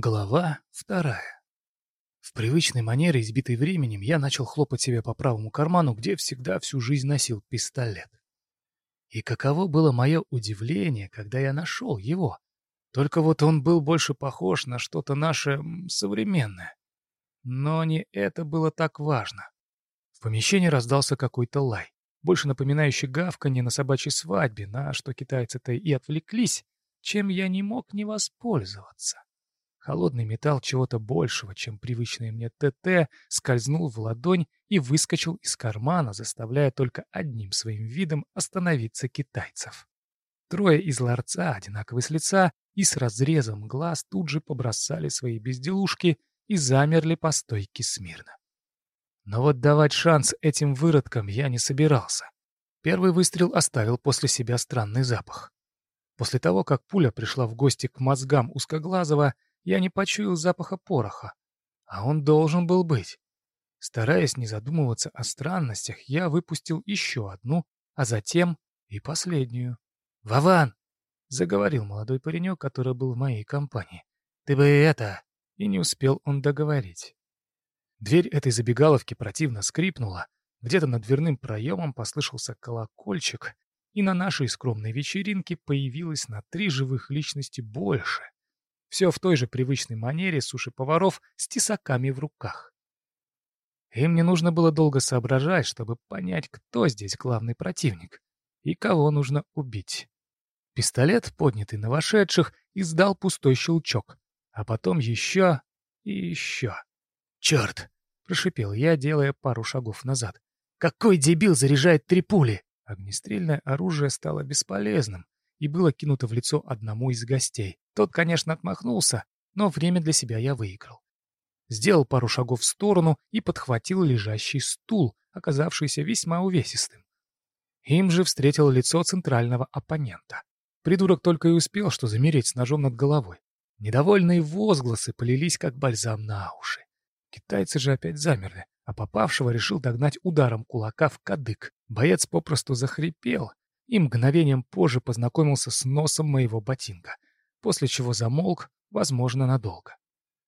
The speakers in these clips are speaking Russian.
Глава вторая. В привычной манере, избитой временем, я начал хлопать себе по правому карману, где всегда всю жизнь носил пистолет. И каково было мое удивление, когда я нашел его. Только вот он был больше похож на что-то наше современное. Но не это было так важно. В помещении раздался какой-то лай, больше напоминающий гавканье на собачьей свадьбе, на что китайцы-то и отвлеклись, чем я не мог не воспользоваться. Холодный металл чего-то большего, чем привычный мне ТТ, скользнул в ладонь и выскочил из кармана, заставляя только одним своим видом остановиться китайцев. Трое из ларца, одинаковые с лица и с разрезом глаз, тут же побросали свои безделушки и замерли по стойке смирно. Но вот давать шанс этим выродкам я не собирался. Первый выстрел оставил после себя странный запах. После того, как пуля пришла в гости к мозгам узкоглазого, я не почуял запаха пороха, а он должен был быть. Стараясь не задумываться о странностях, я выпустил еще одну, а затем и последнюю. «Вован!» — заговорил молодой паренек, который был в моей компании. «Ты бы это...» И не успел он договорить. Дверь этой забегаловки противно скрипнула, где-то над дверным проемом послышался колокольчик, и на нашей скромной вечеринке появилось на три живых личности больше. Все в той же привычной манере суши-поваров с тесаками в руках. Им не нужно было долго соображать, чтобы понять, кто здесь главный противник и кого нужно убить. Пистолет, поднятый на вошедших, издал пустой щелчок, а потом еще и еще. «Черт!» — прошипел я, делая пару шагов назад. «Какой дебил заряжает три пули?» Огнестрельное оружие стало бесполезным, и было кинуто в лицо одному из гостей. Тот, конечно, отмахнулся, но время для себя я выиграл. Сделал пару шагов в сторону и подхватил лежащий стул, оказавшийся весьма увесистым. Им же встретил лицо центрального оппонента. Придурок только и успел, что замереть с ножом над головой. Недовольные возгласы полились, как бальзам на уши. Китайцы же опять замерли, а попавшего решил догнать ударом кулака в кадык. Боец попросту захрипел, и мгновением позже познакомился с носом моего ботинка, после чего замолк, возможно, надолго.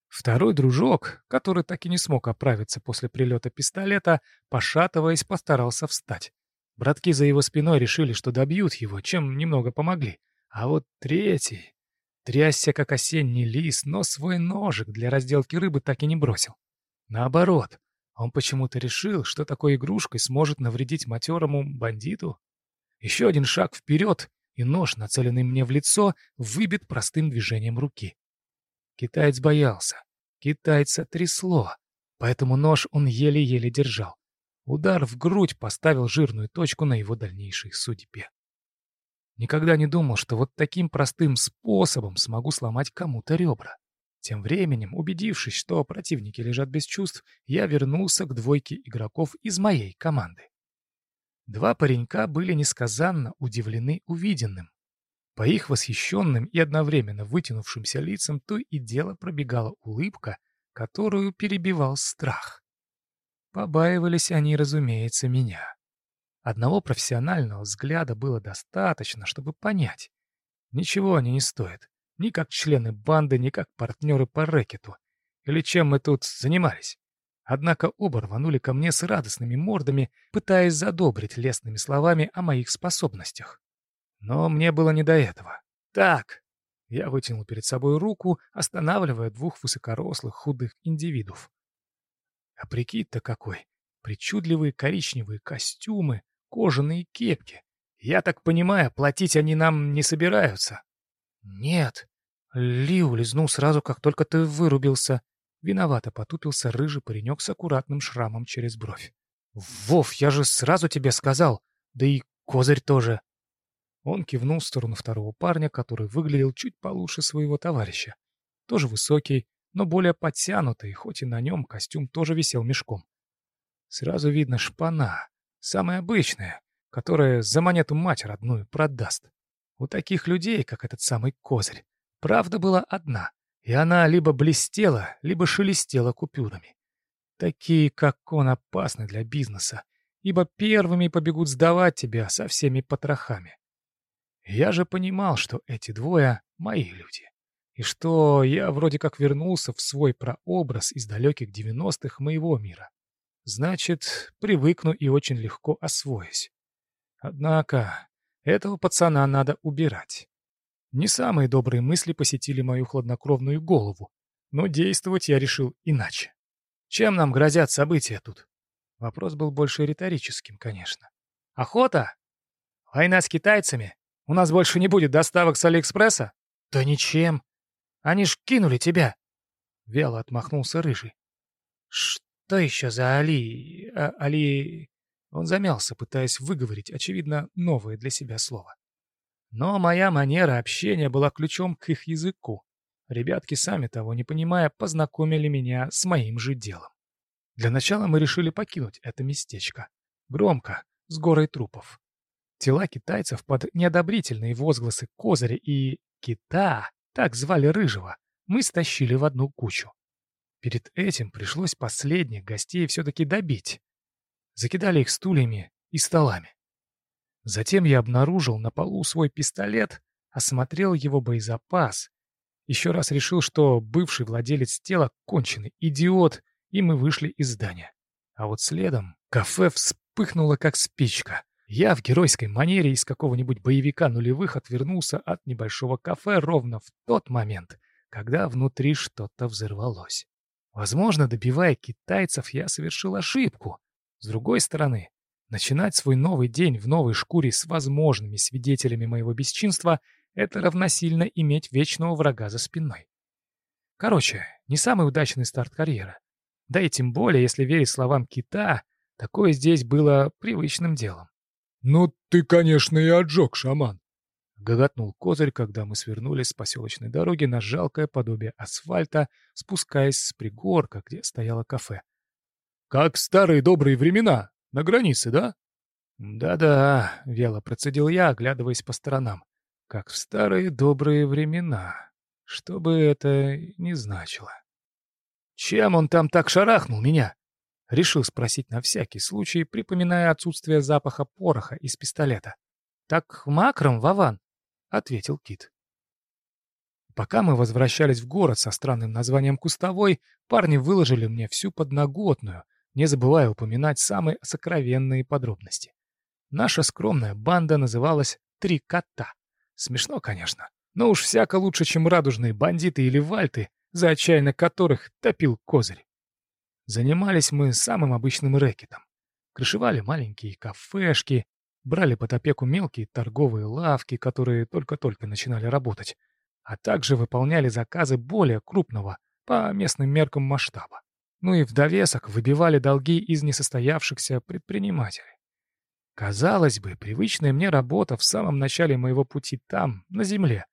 Второй дружок, который так и не смог оправиться после прилета пистолета, пошатываясь, постарался встать. Братки за его спиной решили, что добьют его, чем немного помогли. А вот третий... Трясся, как осенний лис, но свой ножик для разделки рыбы так и не бросил. Наоборот, он почему-то решил, что такой игрушкой сможет навредить матерому бандиту. Еще один шаг вперед, и нож, нацеленный мне в лицо, выбит простым движением руки. Китаец боялся. Китайца трясло, поэтому нож он еле-еле держал. Удар в грудь поставил жирную точку на его дальнейшей судьбе. Никогда не думал, что вот таким простым способом смогу сломать кому-то ребра. Тем временем, убедившись, что противники лежат без чувств, я вернулся к двойке игроков из моей команды. Два паренька были несказанно удивлены увиденным. По их восхищенным и одновременно вытянувшимся лицам то и дело пробегала улыбка, которую перебивал страх. Побаивались они, разумеется, меня. Одного профессионального взгляда было достаточно, чтобы понять. Ничего они не стоят. Ни как члены банды, ни как партнеры по рэкету. Или чем мы тут занимались. Однако оба рванули ко мне с радостными мордами, пытаясь задобрить лестными словами о моих способностях. Но мне было не до этого. «Так!» Я вытянул перед собой руку, останавливая двух высокорослых худых индивидов. А прикид-то какой! Причудливые коричневые костюмы, кожаные кепки. Я так понимаю, платить они нам не собираются? Нет. Ли улизнул сразу, как только ты вырубился. Виновато потупился рыжий паренек с аккуратным шрамом через бровь. «Вов, я же сразу тебе сказал! Да и козырь тоже!» Он кивнул в сторону второго парня, который выглядел чуть получше своего товарища. Тоже высокий, но более подтянутый, хоть и на нем костюм тоже висел мешком. Сразу видно шпана, самая обычная, которая за монету мать родную продаст. У таких людей, как этот самый козырь, правда была одна и она либо блестела, либо шелестела купюрами. Такие, как он, опасны для бизнеса, ибо первыми побегут сдавать тебя со всеми потрохами. Я же понимал, что эти двое — мои люди. и что я вроде как вернулся в свой прообраз из далеких девяностых моего мира. Значит, привыкну и очень легко освоюсь. Однако, этого пацана надо убирать. Не самые добрые мысли посетили мою хладнокровную голову, но действовать я решил иначе. Чем нам грозят события тут? Вопрос был больше риторическим, конечно. Охота? Война с китайцами? У нас больше не будет доставок с Алиэкспресса? Да ничем. Они ж кинули тебя. Вяло отмахнулся Рыжий. Что еще за Али... А, Али... Он замялся, пытаясь выговорить, очевидно, новое для себя слово. Но моя манера общения была ключом к их языку. Ребятки, сами того не понимая, познакомили меня с моим же делом. Для начала мы решили покинуть это местечко. Громко, с горой трупов. Тела китайцев под неодобрительные возгласы Козыря и Кита, так звали Рыжего, мы стащили в одну кучу. Перед этим пришлось последних гостей все-таки добить. Закидали их стульями и столами. Затем я обнаружил на полу свой пистолет, осмотрел его боезапас, еще раз решил, что бывший владелец тела конченый идиот, и мы вышли из здания. А вот следом кафе вспыхнуло как спичка. Я в геройской манере из какого-нибудь боевика нулевых отвернулся от небольшого кафе ровно в тот момент, когда внутри что-то взорвалось. Возможно, добивая китайцев, я совершил ошибку. С другой стороны, Начинать свой новый день в новой шкуре с возможными свидетелями моего бесчинства — это равносильно иметь вечного врага за спиной. Короче, не самый удачный старт карьеры. Да и тем более, если верить словам Кита, такое здесь было привычным делом. «Ну ты, конечно, и отжег, шаман!» — гоготнул Козырь, когда мы свернули с поселочной дороги на жалкое подобие асфальта, спускаясь с пригорка, где стояло кафе. «Как в старые добрые времена!» На границе, да?» «Да-да», — вяло процедил я, оглядываясь по сторонам. «Как в старые добрые времена. Что бы это ни значило». «Чем он там так шарахнул меня?» Решил спросить на всякий случай, припоминая отсутствие запаха пороха из пистолета. «Так макром, Вован?» — ответил Кит. Пока мы возвращались в город со странным названием Кустовой, парни выложили мне всю подноготную, не забывая упоминать самые сокровенные подробности. Наша скромная банда называлась «Три кота». Смешно, конечно, но уж всяко лучше, чем радужные бандиты или вальты, за отчаянно которых топил козырь. Занимались мы самым обычным рэкетом. Крышевали маленькие кафешки, брали под опеку мелкие торговые лавки, которые только-только начинали работать, а также выполняли заказы более крупного, по местным меркам масштаба. Ну и в довесок выбивали долги из несостоявшихся предпринимателей. Казалось бы, привычная мне работа в самом начале моего пути там, на земле.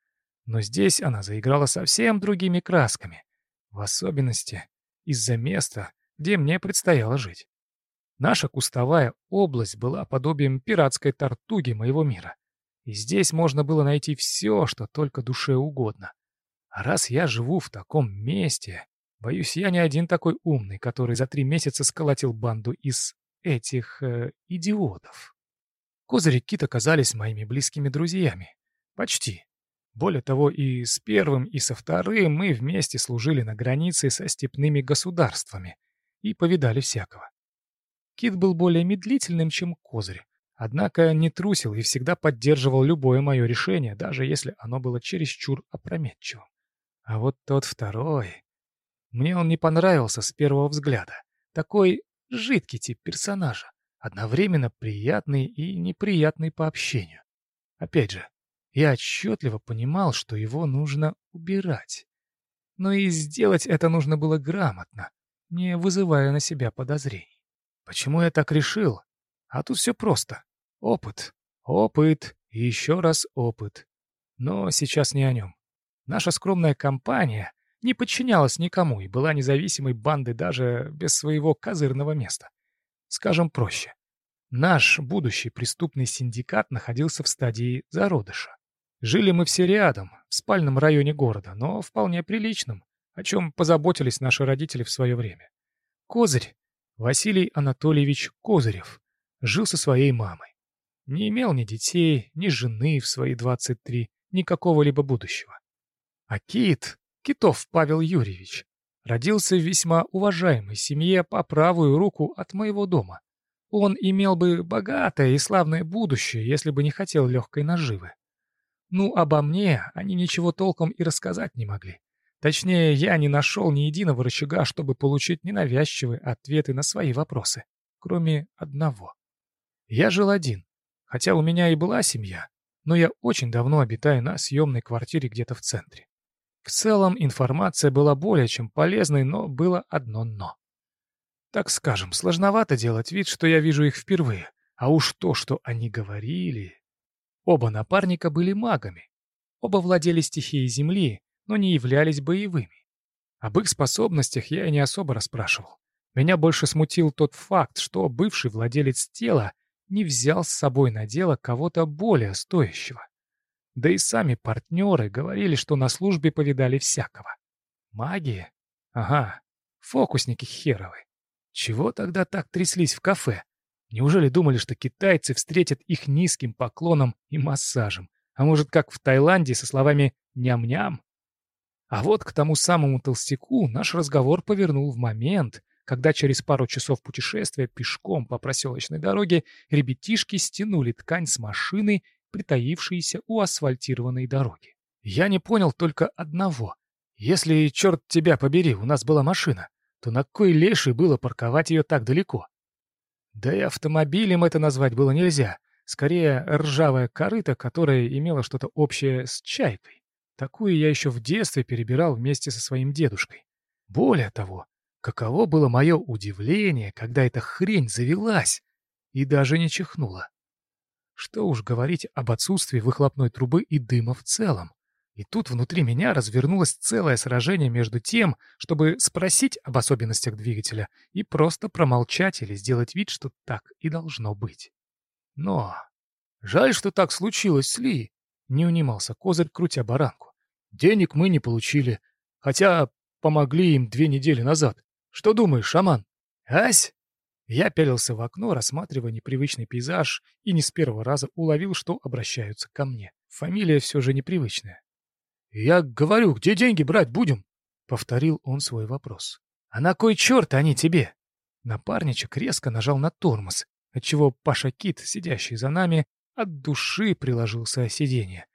Но здесь она заиграла совсем другими красками. В особенности из-за места, где мне предстояло жить. Наша кустовая область была подобием пиратской тортуги моего мира. И здесь можно было найти все, что только душе угодно. А раз я живу в таком месте, Боюсь, я не один такой умный, который за три месяца сколотил банду из этих э, идиотов. Козырь и Кит оказались моими близкими друзьями. Почти. Более того, и с первым, и со вторым мы вместе служили на границе со степными государствами и повидали всякого. Кит был более медлительным, чем Козырь, однако не трусил и всегда поддерживал любое мое решение, даже если оно было чересчур опрометчивым. А вот тот второй... Мне он не понравился с первого взгляда. Такой жидкий тип персонажа, одновременно приятный и неприятный по общению. Опять же, я отчетливо понимал, что его нужно убирать. Но и сделать это нужно было грамотно, не вызывая на себя подозрений. Почему я так решил? А тут все просто. Опыт, опыт и еще раз опыт. Но сейчас не о нем. Наша скромная компания не подчинялась никому и была независимой бандой даже без своего козырного места. Скажем проще. Наш будущий преступный синдикат находился в стадии зародыша. Жили мы все рядом, в спальном районе города, но вполне приличном, о чем позаботились наши родители в свое время. Козырь, Василий Анатольевич Козырев, жил со своей мамой. Не имел ни детей, ни жены в свои 23, ни какого-либо будущего. А Кит, Китов Павел Юрьевич, родился в весьма уважаемой семье по правую руку от моего дома. Он имел бы богатое и славное будущее, если бы не хотел легкой наживы. Ну, обо мне они ничего толком и рассказать не могли. Точнее, я не нашел ни единого рычага, чтобы получить ненавязчивые ответы на свои вопросы, кроме одного. Я жил один, хотя у меня и была семья, но я очень давно обитаю на съемной квартире где-то в центре. В целом информация была более чем полезной, но было одно «но». Так скажем, сложновато делать вид, что я вижу их впервые, а уж то, что они говорили... Оба напарника были магами. Оба владели стихией Земли, но не являлись боевыми. Об их способностях я и не особо расспрашивал. Меня больше смутил тот факт, что бывший владелец тела не взял с собой на дело кого-то более стоящего. Да и сами партнеры говорили, что на службе повидали всякого. Маги? Ага, фокусники херовы. Чего тогда так тряслись в кафе? Неужели думали, что китайцы встретят их низким поклоном и массажем? А может, как в Таиланде со словами «ням-ням»? А вот к тому самому толстяку наш разговор повернул в момент, когда через пару часов путешествия пешком по проселочной дороге ребятишки стянули ткань с машины, притаившейся у асфальтированной дороги. Я не понял только одного. Если, черт тебя побери, у нас была машина, то на кой леший было парковать ее так далеко? Да и автомобилем это назвать было нельзя. Скорее, ржавая корыта, которая имела что-то общее с чайкой. Такую я еще в детстве перебирал вместе со своим дедушкой. Более того, каково было мое удивление, когда эта хрень завелась и даже не чихнула. Что уж говорить об отсутствии выхлопной трубы и дыма в целом. И тут внутри меня развернулось целое сражение между тем, чтобы спросить об особенностях двигателя и просто промолчать или сделать вид, что так и должно быть. Но... Жаль, что так случилось Ли. Не унимался Козырь, крутя баранку. Денег мы не получили, хотя помогли им две недели назад. Что думаешь, шаман? Ась? Я пялился в окно, рассматривая непривычный пейзаж, и не с первого раза уловил, что обращаются ко мне. Фамилия все же непривычная. «Я говорю, где деньги брать будем?» — повторил он свой вопрос. «А на кой черт они тебе?» Напарничек резко нажал на тормоз, отчего Паша Кит, сидящий за нами, от души приложился о сиденье.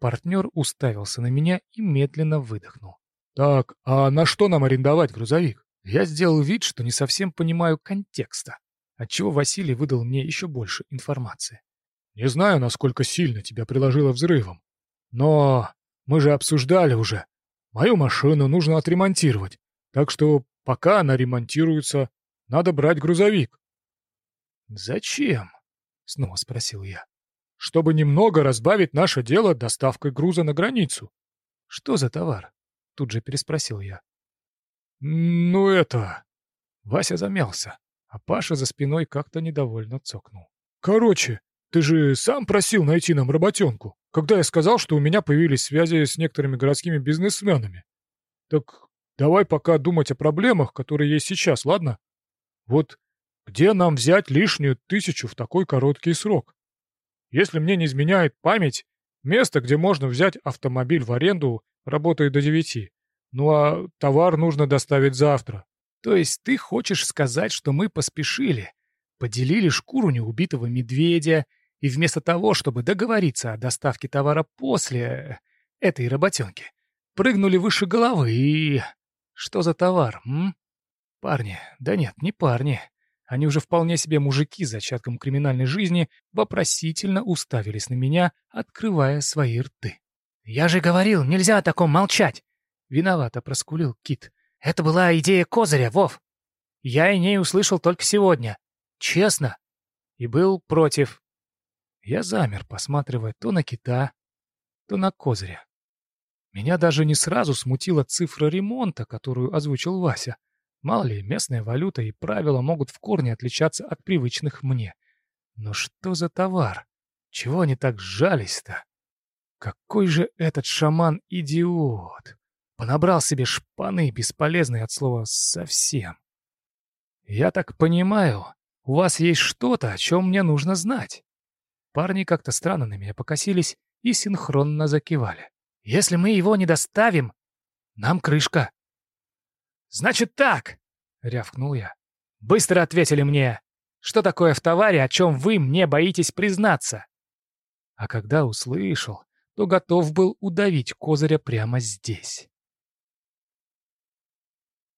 Партнер уставился на меня и медленно выдохнул. «Так, а на что нам арендовать грузовик?» Я сделал вид, что не совсем понимаю контекста, отчего Василий выдал мне еще больше информации. «Не знаю, насколько сильно тебя приложило взрывом, но мы же обсуждали уже. Мою машину нужно отремонтировать, так что пока она ремонтируется, надо брать грузовик». «Зачем?» — снова спросил я. «Чтобы немного разбавить наше дело доставкой груза на границу». «Что за товар?» — тут же переспросил я. «Ну это...» Вася замялся, а Паша за спиной как-то недовольно цокнул. «Короче, ты же сам просил найти нам работенку, когда я сказал, что у меня появились связи с некоторыми городскими бизнесменами. Так давай пока думать о проблемах, которые есть сейчас, ладно? Вот где нам взять лишнюю тысячу в такой короткий срок? Если мне не изменяет память, место, где можно взять автомобиль в аренду, работает до девяти. Ну а товар нужно доставить завтра. То есть ты хочешь сказать, что мы поспешили, поделили шкуру неубитого медведя и вместо того, чтобы договориться о доставке товара после э, этой работенки, прыгнули выше головы и... Что за товар, м? Парни, да нет, не парни. Они уже вполне себе мужики с зачатком криминальной жизни вопросительно уставились на меня, открывая свои рты. «Я же говорил, нельзя о таком молчать!» Виновато проскулил Кит. «Это была идея Козыря, Вов. Я и ней услышал только сегодня. Честно. И был против. Я замер, посматривая то на кита, то на козыря. Меня даже не сразу смутила цифра ремонта, которую озвучил Вася. Мало ли, местная валюта и правила могут в корне отличаться от привычных мне. Но что за товар? Чего они так сжались-то? Какой же этот шаман идиот! Понабрал себе шпаны, бесполезные от слова «совсем». Я так понимаю, у вас есть что-то, о чем мне нужно знать. Парни как-то странно на меня покосились и синхронно закивали. Если мы его не доставим, нам крышка. «Значит так!» — рявкнул я. «Быстро ответили мне, что такое в товаре, о чем вы мне боитесь признаться?» А когда услышал, то готов был удавить Козыря прямо здесь.